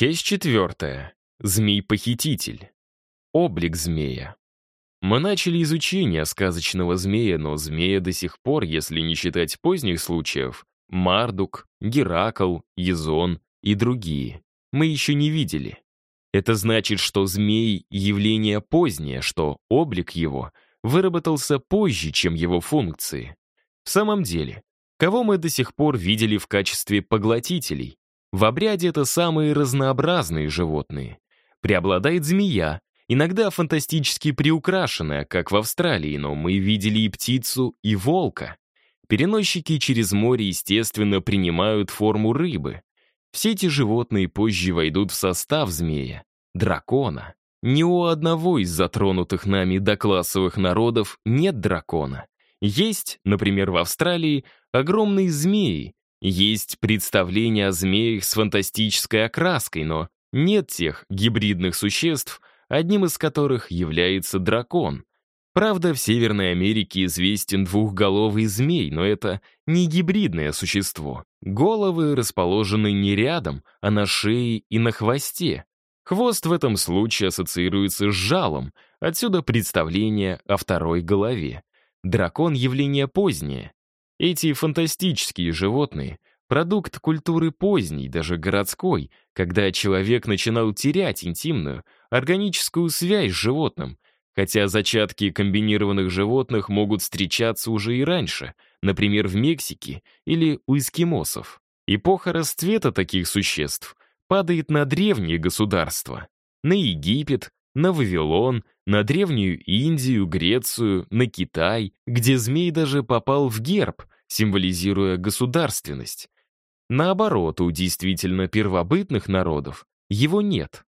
Часть четвертая. Змей-похититель. Облик змея. Мы начали изучение сказочного змея, но змея до сих пор, если не считать поздних случаев, Мардук, Геракл, Езон и другие, мы еще не видели. Это значит, что змей — явление позднее, что облик его выработался позже, чем его функции. В самом деле, кого мы до сих пор видели в качестве поглотителей? В обряде это самые разнообразные животные. Преобладает змея, иногда фантастически приукрашенная, как в Австралии, но мы видели и птицу, и волка. Переносчики через море, естественно, принимают форму рыбы. Все эти животные позже войдут в состав змея, дракона. Ни у одного из затронутых нами доклассовых народов нет дракона. Есть, например, в Австралии, огромные змеи, есть представление о змеях с фантастической окраской, но нет тех гибридных существ, одним из которых является дракон. Правда, в Северной Америке известен двухголовый змей, но это не гибридное существо. Головы расположены не рядом, а на шее и на хвосте. Хвост в этом случае ассоциируется с жалом, отсюда представление о второй голове. Дракон — явление позднее. Эти фантастические животные — продукт культуры поздней, даже городской, когда человек начинал терять интимную, органическую связь с животным, хотя зачатки комбинированных животных могут встречаться уже и раньше, например, в Мексике или у эскимосов. Эпоха расцвета таких существ падает на древние государства, на Египет, на Вавилон, на Древнюю Индию, Грецию, на Китай, где змей даже попал в герб, символизируя государственность. Наоборот, у действительно первобытных народов его нет.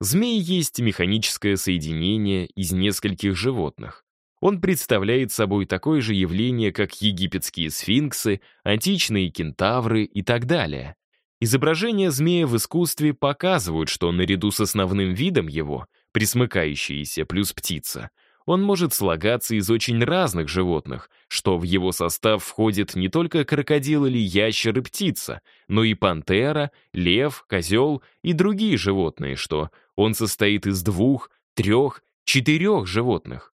Змей есть механическое соединение из нескольких животных. Он представляет собой такое же явление, как египетские сфинксы, античные кентавры и так далее. Изображения змея в искусстве показывают, что наряду с основным видом его, присмыкающиеся плюс птица, он может слагаться из очень разных животных, что в его состав входит не только крокодил или ящер и птица, но и пантера, лев, козел и другие животные, что он состоит из двух, трех, четырех животных.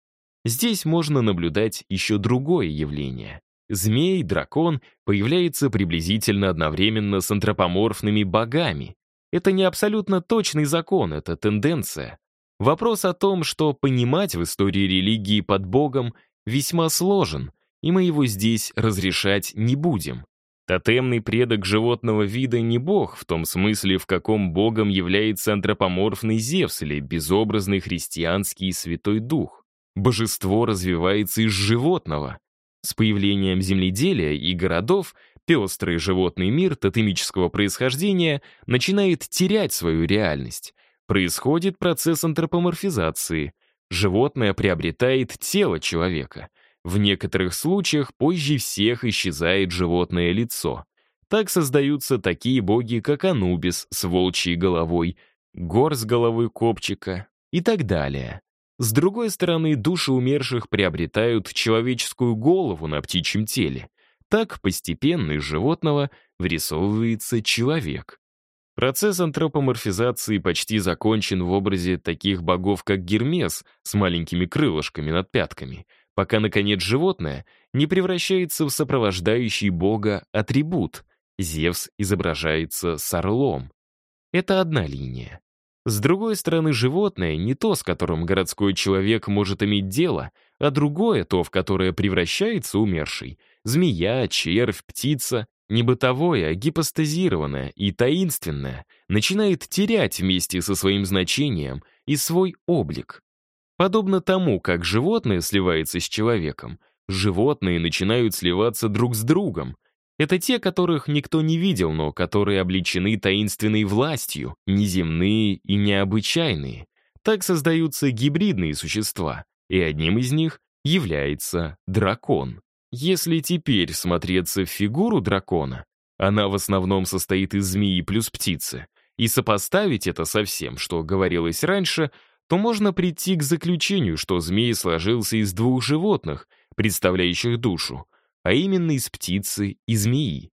Здесь можно наблюдать еще другое явление. Змей, дракон появляется приблизительно одновременно с антропоморфными богами. Это не абсолютно точный закон, это тенденция. Вопрос о том, что понимать в истории религии под Богом, весьма сложен, и мы его здесь разрешать не будем. Тотемный предок животного вида не бог в том смысле, в каком богом является антропоморфный Зевс или безобразный христианский Святой Дух. Божество развивается из животного. С появлением земледелия и городов пестрый животный мир тотемического происхождения начинает терять свою реальность. Происходит процесс антропоморфизации. Животное приобретает тело человека. В некоторых случаях позже всех исчезает животное лицо. Так создаются такие боги, как Анубис с волчьей головой, Гор с головой копчика и так далее. С другой стороны, души умерших приобретают человеческую голову на птичьем теле. Так постепенно из животного вырисовывается человек. Процесс антропоморфизации почти закончен в образе таких богов, как Гермес с маленькими крылышками над пятками, пока, наконец, животное не превращается в сопровождающий бога атрибут. Зевс изображается с орлом. Это одна линия. С другой стороны, животное не то, с которым городской человек может иметь дело, а другое, то, в которое превращается умерший. Змея, червь, птица не бытовое, а гипостазированное и таинственное, начинает терять вместе со своим значением и свой облик. Подобно тому, как животное сливается с человеком, животные начинают сливаться друг с другом. Это те, которых никто не видел, но которые обличены таинственной властью, неземные и необычайные. Так создаются гибридные существа, и одним из них является дракон. Если теперь смотреться в фигуру дракона, она в основном состоит из змеи плюс птицы, и сопоставить это со всем, что говорилось раньше, то можно прийти к заключению, что змей сложился из двух животных, представляющих душу, а именно из птицы и змеи.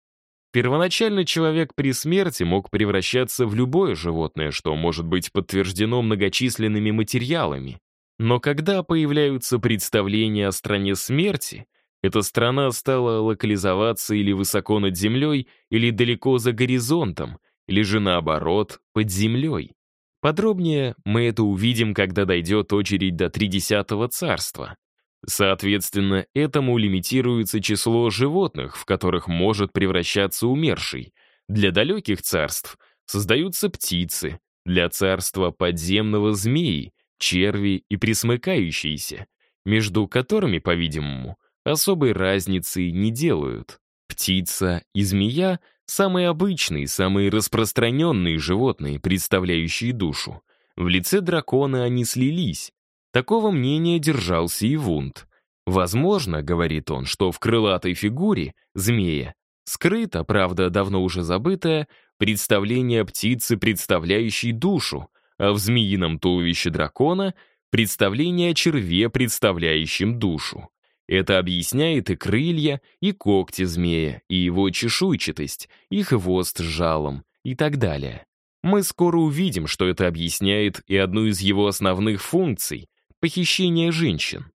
Первоначально человек при смерти мог превращаться в любое животное, что может быть подтверждено многочисленными материалами. Но когда появляются представления о стране смерти, эта страна стала локализоваться или высоко над землей, или далеко за горизонтом, или же наоборот, под землей. Подробнее мы это увидим, когда дойдет очередь до Тридесятого царства. Соответственно, этому лимитируется число животных, в которых может превращаться умерший. Для далеких царств создаются птицы, для царства подземного змеи, черви и присмыкающиеся, между которыми, по-видимому, особой разницы не делают. Птица и змея — самые обычные, самые распространенные животные, представляющие душу. В лице дракона они слились, Такого мнения держался и Вунд. Возможно, говорит он, что в крылатой фигуре, змея, скрыто, правда, давно уже забытое, представление птицы, представляющей душу, а в змеином туловище дракона — представление о черве, представляющем душу. Это объясняет и крылья, и когти змея, и его чешуйчатость, и хвост с жалом, и так далее. Мы скоро увидим, что это объясняет и одну из его основных функций похищение женщин.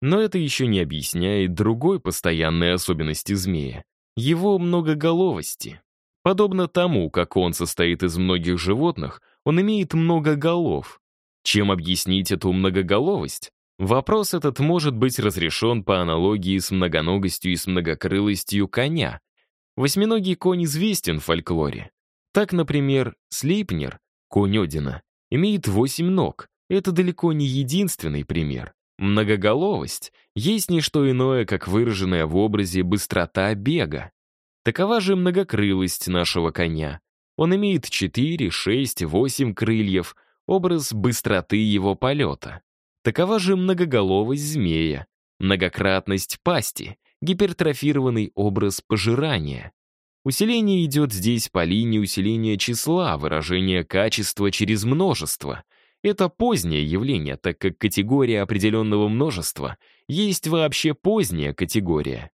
Но это еще не объясняет другой постоянной особенности змея — его многоголовости. Подобно тому, как он состоит из многих животных, он имеет много голов. Чем объяснить эту многоголовость? Вопрос этот может быть разрешен по аналогии с многоногостью и с многокрылостью коня. Восьминогий конь известен в фольклоре. Так, например, Слейпнер, конь Одина, имеет восемь ног, это далеко не единственный пример. Многоголовость есть не что иное, как выраженная в образе быстрота бега. Такова же многокрылость нашего коня. Он имеет 4, 6, 8 крыльев, образ быстроты его полета. Такова же многоголовость змея, многократность пасти, гипертрофированный образ пожирания. Усиление идет здесь по линии усиления числа, выражения качества через множество — это позднее явление, так как категория определенного множества есть вообще поздняя категория.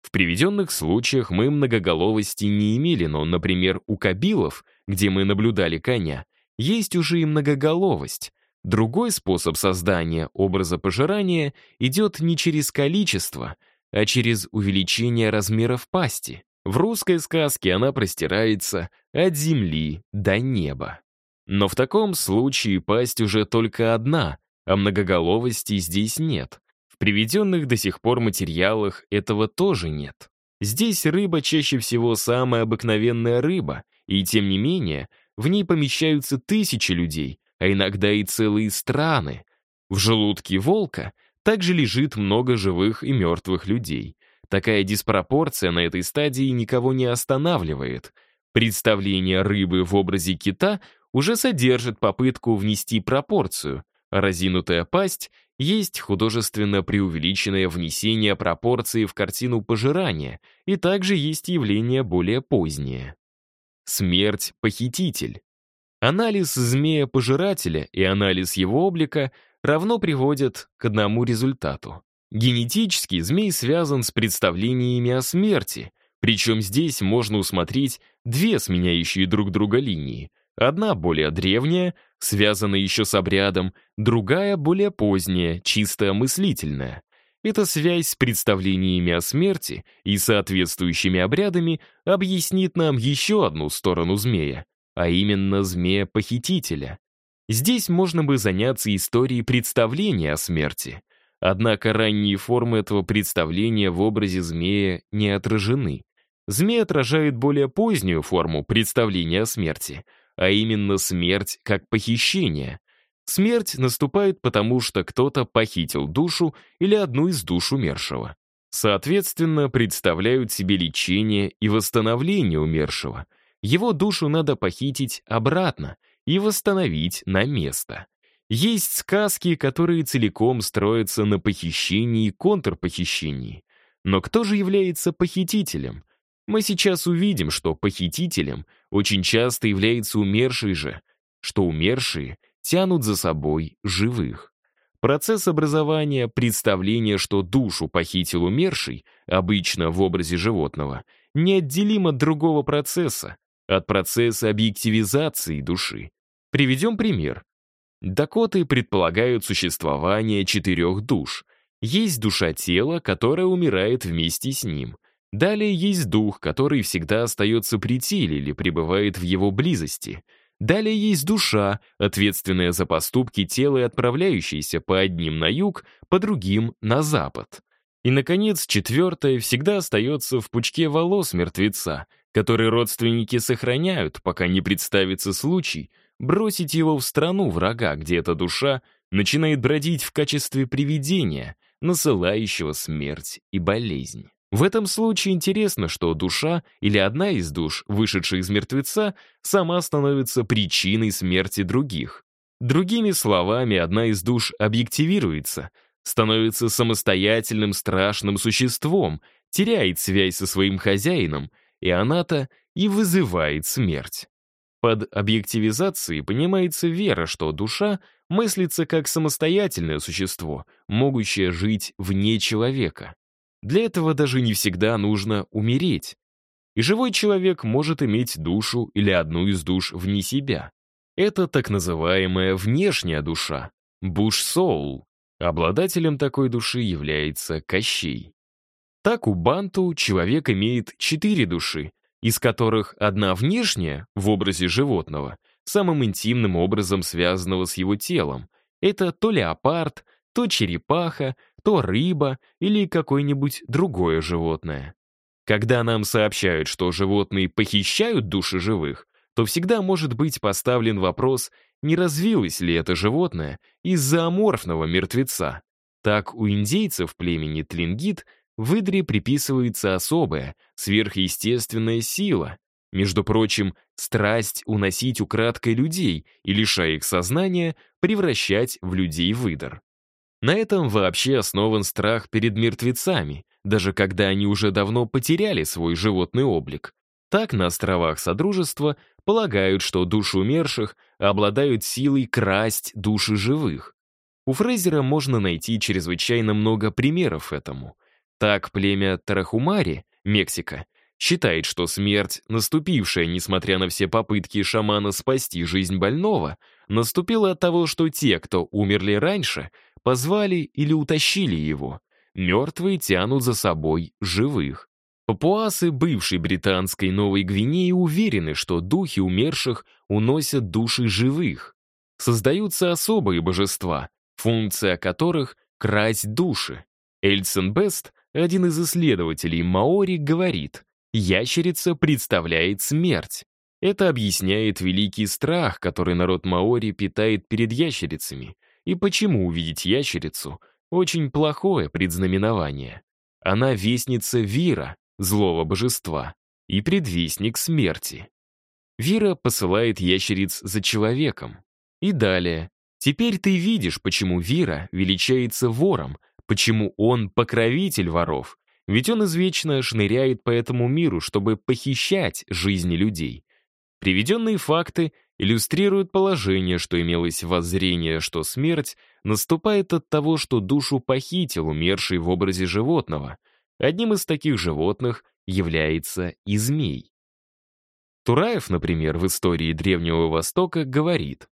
В приведенных случаях мы многоголовости не имели, но, например, у кабилов, где мы наблюдали коня, есть уже и многоголовость. Другой способ создания образа пожирания идет не через количество, а через увеличение размеров пасти. В русской сказке она простирается от земли до неба. Но в таком случае пасть уже только одна, а многоголовости здесь нет. В приведенных до сих пор материалах этого тоже нет. Здесь рыба чаще всего самая обыкновенная рыба, и тем не менее в ней помещаются тысячи людей, а иногда и целые страны. В желудке волка также лежит много живых и мертвых людей. Такая диспропорция на этой стадии никого не останавливает. Представление рыбы в образе кита уже содержит попытку внести пропорцию, разинутая пасть есть художественно преувеличенное внесение пропорции в картину пожирания, и также есть явление более позднее. Смерть-похититель. Анализ змея-пожирателя и анализ его облика равно приводят к одному результату. Генетически змей связан с представлениями о смерти, причем здесь можно усмотреть две сменяющие друг друга линии, Одна более древняя, связанная еще с обрядом, другая более поздняя, чисто мыслительная. Эта связь с представлениями о смерти и соответствующими обрядами объяснит нам еще одну сторону змея, а именно змея-похитителя. Здесь можно бы заняться историей представления о смерти. Однако ранние формы этого представления в образе змея не отражены. Змей отражает более позднюю форму представления о смерти — а именно смерть как похищение. Смерть наступает потому, что кто-то похитил душу или одну из душ умершего. Соответственно, представляют себе лечение и восстановление умершего. Его душу надо похитить обратно и восстановить на место. Есть сказки, которые целиком строятся на похищении и контрпохищении. Но кто же является похитителем? Мы сейчас увидим, что похитителем очень часто является умерший же, что умершие тянут за собой живых. Процесс образования, представление, что душу похитил умерший, обычно в образе животного, неотделим от другого процесса, от процесса объективизации души. Приведем пример. Дакоты предполагают существование четырех душ. Есть душа тела, которая умирает вместе с ним. Далее есть дух, который всегда остается при теле или пребывает в его близости — Далее есть душа, ответственная за поступки тела и отправляющаяся по одним на юг, по другим — на запад. И, наконец, четвертое всегда остается в пучке волос мертвеца, который родственники сохраняют, пока не представится случай бросить его в страну врага, где эта душа начинает бродить в качестве привидения, насылающего смерть и болезнь. В этом случае интересно, что душа или одна из душ, вышедшая из мертвеца, сама становится причиной смерти других. Другими словами, одна из душ объективируется, становится самостоятельным страшным существом, теряет связь со своим хозяином, и она-то и вызывает смерть. Под объективизацией понимается вера, что душа мыслится как самостоятельное существо, могущее жить вне человека. Для этого даже не всегда нужно умереть. И живой человек может иметь душу или одну из душ вне себя. Это так называемая внешняя душа, буш-соул. Обладателем такой души является Кощей. Так у Банту человек имеет четыре души, из которых одна внешняя, в образе животного, самым интимным образом связанного с его телом. Это то леопард, то черепаха, то рыба или какое-нибудь другое животное. Когда нам сообщают, что животные похищают души живых, то всегда может быть поставлен вопрос, не развилось ли это животное из-за аморфного мертвеца. Так у индейцев племени Тлингит в Идре приписывается особая, сверхъестественная сила. Между прочим, страсть уносить украдкой людей и, лишая их сознания, превращать в людей в Идр. На этом вообще основан страх перед мертвецами, даже когда они уже давно потеряли свой животный облик. Так на островах Содружества полагают, что души умерших обладают силой красть души живых. У Фрейзера можно найти чрезвычайно много примеров этому. Так племя Тарахумари, Мексика, считает, что смерть, наступившая, несмотря на все попытки шамана спасти жизнь больного, наступила от того, что те, кто умерли раньше, позвали или утащили его. Мертвые тянут за собой живых. Папуасы бывшей британской Новой Гвинеи уверены, что духи умерших уносят души живых. Создаются особые божества, функция которых — красть души. Эльсен Бест, один из исследователей Маори, говорит, ящерица представляет смерть. Это объясняет великий страх, который народ Маори питает перед ящерицами, и почему увидеть ящерицу — очень плохое предзнаменование. Она вестница Вира, злого божества, и предвестник смерти. Вира посылает ящериц за человеком. И далее. Теперь ты видишь, почему Вира величается вором, почему он покровитель воров, ведь он извечно шныряет по этому миру, чтобы похищать жизни людей. Приведенные факты иллюстрируют положение, что имелось воззрение, что смерть наступает от того, что душу похитил умерший в образе животного. Одним из таких животных является и змей. Тураев, например, в истории Древнего Востока говорит,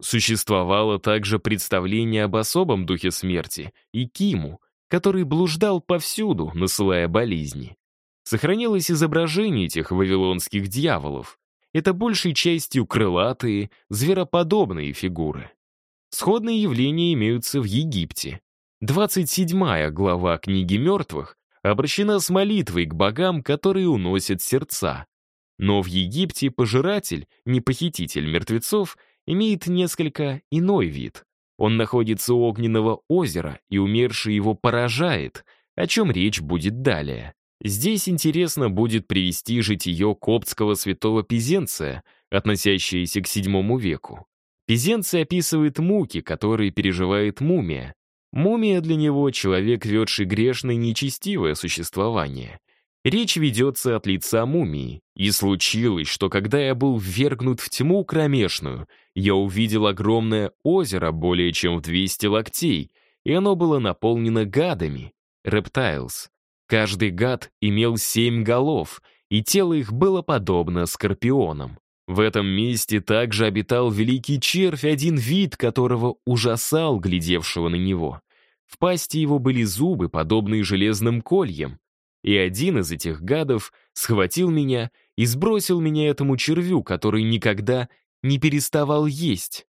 Существовало также представление об особом духе смерти и Киму, который блуждал повсюду, насылая болезни. Сохранилось изображение этих вавилонских дьяволов. Это большей частью крылатые, звероподобные фигуры. Сходные явления имеются в Египте. 27 глава книги мертвых обращена с молитвой к богам, которые уносят сердца. Но в Египте пожиратель, не похититель мертвецов, имеет несколько иной вид. Он находится у огненного озера, и умерший его поражает, о чем речь будет далее. Здесь интересно будет привести житие коптского святого Пизенция, относящееся к VII веку. Пизенций описывает муки, которые переживает мумия. Мумия для него — человек, ведший грешное нечестивое существование. Речь ведется от лица мумии. И случилось, что когда я был ввергнут в тьму кромешную, я увидел огромное озеро более чем в 200 локтей, и оно было наполнено гадами, рептайлс. Каждый гад имел семь голов, и тело их было подобно скорпионам. В этом месте также обитал великий червь, один вид которого ужасал глядевшего на него. В пасти его были зубы, подобные железным кольям. И один из этих гадов схватил меня и сбросил меня этому червю, который никогда не переставал есть.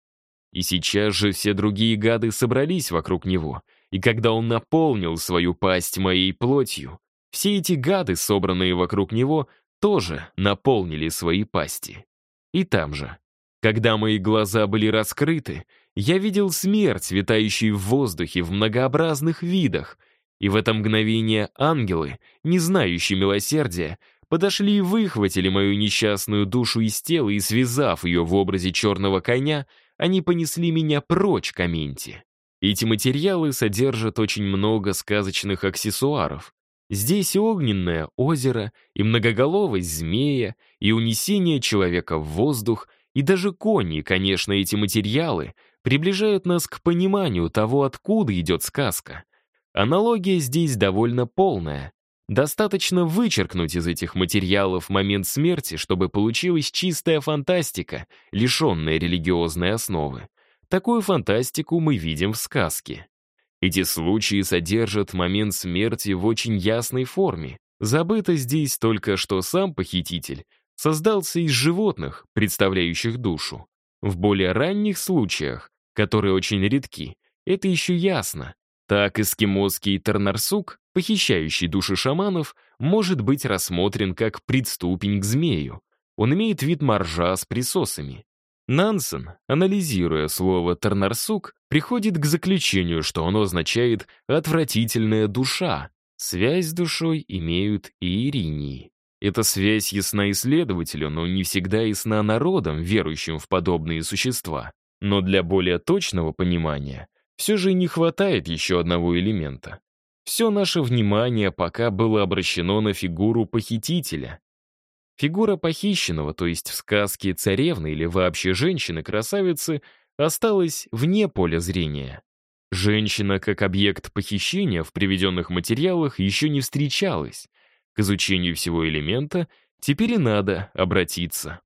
И сейчас же все другие гады собрались вокруг него, и когда он наполнил свою пасть моей плотью, все эти гады, собранные вокруг него, тоже наполнили свои пасти. И там же, когда мои глаза были раскрыты, я видел смерть, витающую в воздухе в многообразных видах, и в это мгновение ангелы, не знающие милосердия, подошли и выхватили мою несчастную душу из тела и, связав ее в образе черного коня, они понесли меня прочь к Аменте. Эти материалы содержат очень много сказочных аксессуаров. Здесь и огненное озеро, и многоголовость змея, и унесение человека в воздух, и даже кони, конечно, эти материалы приближают нас к пониманию того, откуда идет сказка. Аналогия здесь довольно полная. Достаточно вычеркнуть из этих материалов момент смерти, чтобы получилась чистая фантастика, лишенная религиозной основы. Такую фантастику мы видим в сказке. Эти случаи содержат момент смерти в очень ясной форме. Забыто здесь только, что сам похититель создался из животных, представляющих душу. В более ранних случаях, которые очень редки, это еще ясно. Так эскимосский Тарнарсук, похищающий души шаманов, может быть рассмотрен как предступень к змею. Он имеет вид моржа с присосами. Нансен, анализируя слово «тарнарсук», приходит к заключению, что оно означает «отвратительная душа». Связь с душой имеют и иринии. Эта связь ясна исследователю, но не всегда ясна народам, верующим в подобные существа. Но для более точного понимания все же не хватает еще одного элемента. Все наше внимание пока было обращено на фигуру похитителя. Фигура похищенного, то есть в сказке царевны или вообще женщины-красавицы, осталась вне поля зрения. Женщина как объект похищения в приведенных материалах еще не встречалась. К изучению всего элемента теперь и надо обратиться.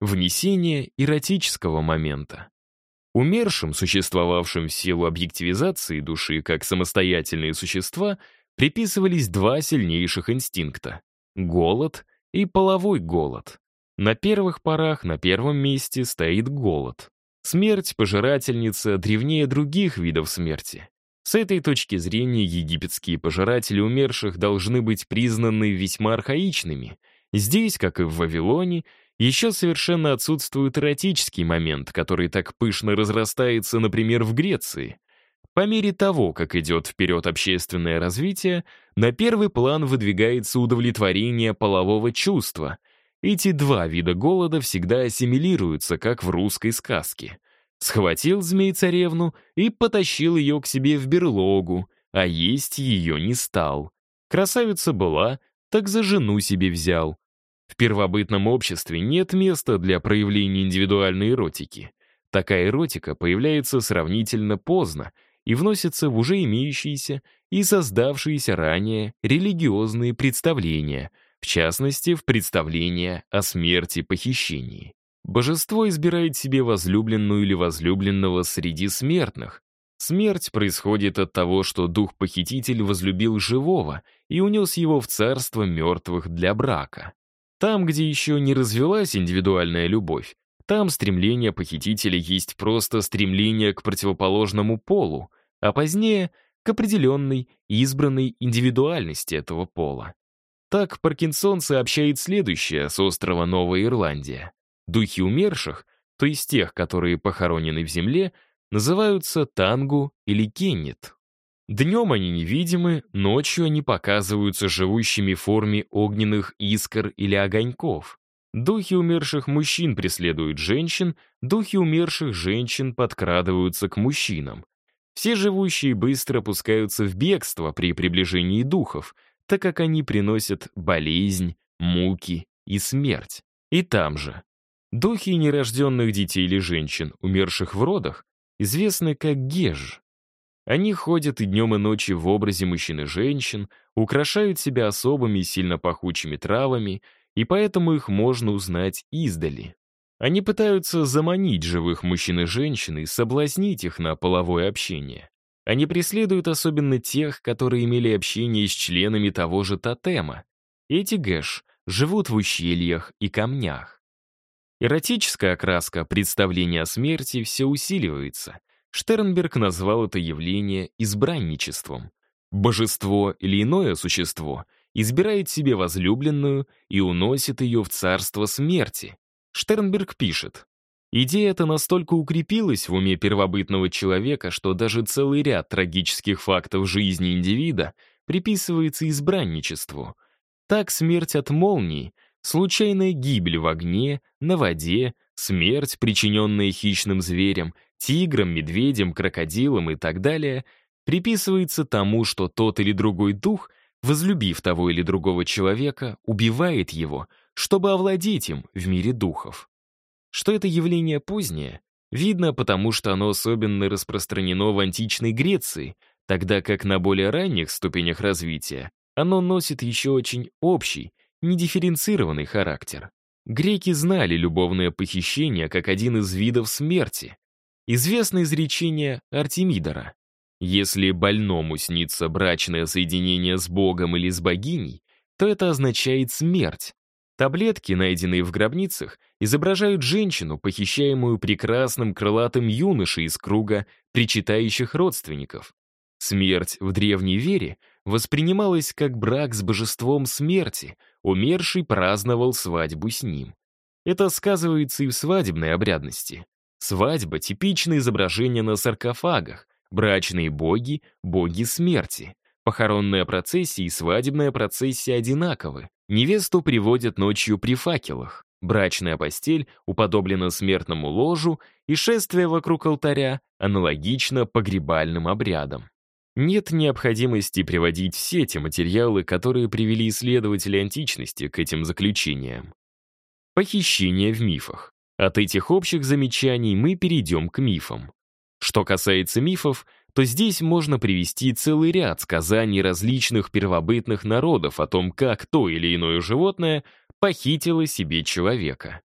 Внесение эротического момента. Умершим, существовавшим в силу объективизации души как самостоятельные существа, приписывались два сильнейших инстинкта — голод и половой голод. На первых порах на первом месте стоит голод. Смерть пожирательница древнее других видов смерти. С этой точки зрения египетские пожиратели умерших должны быть признаны весьма архаичными. Здесь, как и в Вавилоне, еще совершенно отсутствует эротический момент, который так пышно разрастается, например, в Греции. По мере того, как идет вперед общественное развитие, на первый план выдвигается удовлетворение полового чувства. Эти два вида голода всегда ассимилируются, как в русской сказке. Схватил змей-царевну и потащил ее к себе в берлогу, а есть ее не стал. Красавица была, так за жену себе взял. В первобытном обществе нет места для проявления индивидуальной эротики. Такая эротика появляется сравнительно поздно и вносится в уже имеющиеся и создавшиеся ранее религиозные представления, в частности, в представления о смерти-похищении. Божество избирает себе возлюбленную или возлюбленного среди смертных. Смерть происходит от того, что дух-похититель возлюбил живого и унес его в царство мертвых для брака. Там, где еще не развелась индивидуальная любовь, там стремление похитителя есть просто стремление к противоположному полу, а позднее — к определенной, избранной индивидуальности этого пола. Так Паркинсон сообщает следующее с острова Новая Ирландия. Духи умерших, то есть тех, которые похоронены в земле, называются тангу или кеннет. Днем они невидимы, ночью они показываются живущими в форме огненных искр или огоньков. Духи умерших мужчин преследуют женщин, духи умерших женщин подкрадываются к мужчинам. Все живущие быстро пускаются в бегство при приближении духов, так как они приносят болезнь, муки и смерть. И там же. Духи нерожденных детей или женщин, умерших в родах, известны как геж. Они ходят и днем, и ночью в образе мужчин и женщин, украшают себя особыми сильно пахучими травами, и поэтому их можно узнать издали. Они пытаются заманить живых мужчин и женщин и соблазнить их на половое общение. Они преследуют особенно тех, которые имели общение с членами того же тотема. Эти гэш живут в ущельях и камнях. Эротическая окраска представления о смерти все усиливается. Штернберг назвал это явление избранничеством. Божество или иное существо избирает себе возлюбленную и уносит ее в царство смерти. Штернберг пишет, Идея эта настолько укрепилась в уме первобытного человека, что даже целый ряд трагических фактов жизни индивида приписывается избранничеству. Так смерть от молнии, случайная гибель в огне, на воде, смерть, причиненная хищным зверем, тиграм, медведям, крокодилам и так далее, приписывается тому, что тот или другой дух, возлюбив того или другого человека, убивает его, чтобы овладеть им в мире духов. Что это явление позднее, видно потому, что оно особенно распространено в античной Греции, тогда как на более ранних ступенях развития оно носит еще очень общий, недифференцированный характер. Греки знали любовное похищение как один из видов смерти. Известно изречение Артемидора. Если больному снится брачное соединение с Богом или с богиней, то это означает смерть, Таблетки, найденные в гробницах, изображают женщину, похищаемую прекрасным крылатым юношей из круга причитающих родственников. Смерть в древней вере воспринималась как брак с божеством смерти, умерший праздновал свадьбу с ним. Это сказывается и в свадебной обрядности. Свадьба — типичное изображение на саркофагах, брачные боги — боги смерти. Похоронная процессия и свадебная процессия одинаковы. Невесту приводят ночью при факелах. Брачная постель уподоблена смертному ложу, и шествие вокруг алтаря аналогично погребальным обрядам. Нет необходимости приводить все эти материалы, которые привели исследователи античности к этим заключениям. Похищение в мифах. От этих общих замечаний мы перейдем к мифам. Что касается мифов, то здесь можно привести целый ряд сказаний различных первобытных народов о том, как то или иное животное похитило себе человека.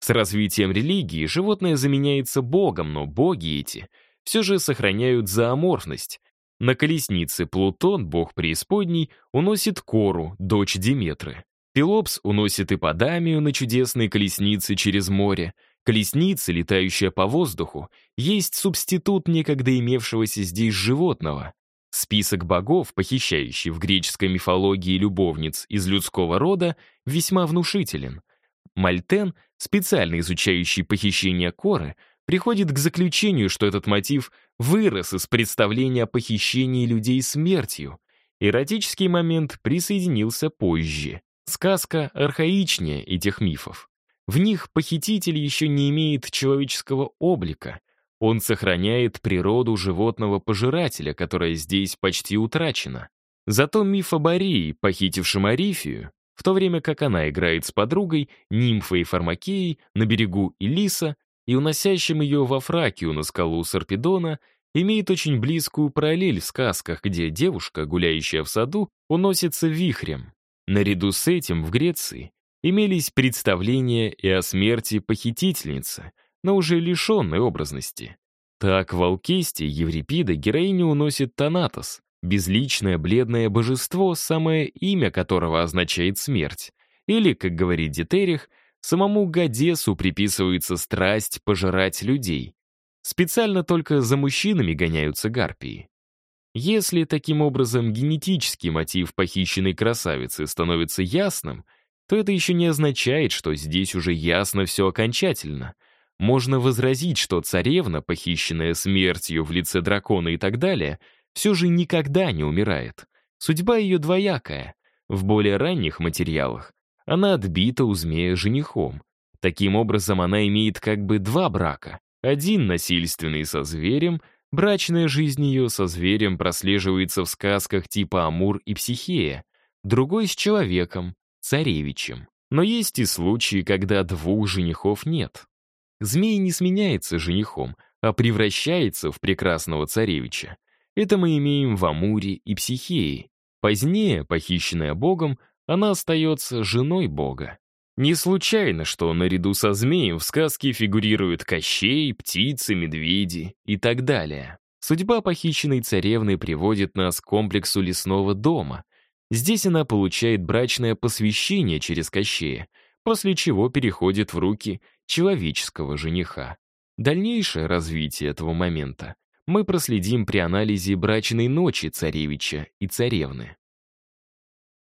С развитием религии животное заменяется богом, но боги эти все же сохраняют зооморфность. На колеснице Плутон, бог преисподней, уносит Кору, дочь Диметры. Пелопс уносит Иподамию на чудесной колеснице через море — Колесница, летающая по воздуху, есть субститут некогда имевшегося здесь животного. Список богов, похищающий в греческой мифологии любовниц из людского рода, весьма внушителен. Мальтен, специально изучающий похищение коры, приходит к заключению, что этот мотив вырос из представления о похищении людей смертью. Эротический момент присоединился позже. Сказка архаичнее этих мифов. В них похититель еще не имеет человеческого облика. Он сохраняет природу животного-пожирателя, которая здесь почти утрачена. Зато миф о Бории, похитившем Арифию, в то время как она играет с подругой, нимфой Фармакеей, на берегу Илиса и уносящим ее во Фракию на скалу Сарпедона, имеет очень близкую параллель в сказках, где девушка, гуляющая в саду, уносится вихрем. Наряду с этим в Греции имелись представления и о смерти похитительницы, но уже лишенной образности. Так в Алкесте Еврипида героиню уносит Танатос, безличное бледное божество, самое имя которого означает смерть. Или, как говорит Дитерих, самому Гадесу приписывается страсть пожирать людей. Специально только за мужчинами гоняются гарпии. Если таким образом генетический мотив похищенной красавицы становится ясным — то это еще не означает, что здесь уже ясно все окончательно. Можно возразить, что царевна, похищенная смертью в лице дракона и так далее, все же никогда не умирает. Судьба ее двоякая. В более ранних материалах она отбита у змея женихом. Таким образом, она имеет как бы два брака. Один насильственный со зверем, брачная жизнь ее со зверем прослеживается в сказках типа «Амур» и «Психея», другой с человеком, царевичем. Но есть и случаи, когда двух женихов нет. Змей не сменяется женихом, а превращается в прекрасного царевича. Это мы имеем в Амуре и Психее. Позднее, похищенная богом, она остается женой бога. Не случайно, что наряду со змеем в сказке фигурируют Кощей, птицы, медведи и так далее. Судьба похищенной царевны приводит нас к комплексу лесного дома. Здесь она получает брачное посвящение через Кощея, после чего переходит в руки человеческого жениха. Дальнейшее развитие этого момента мы проследим при анализе брачной ночи царевича и царевны.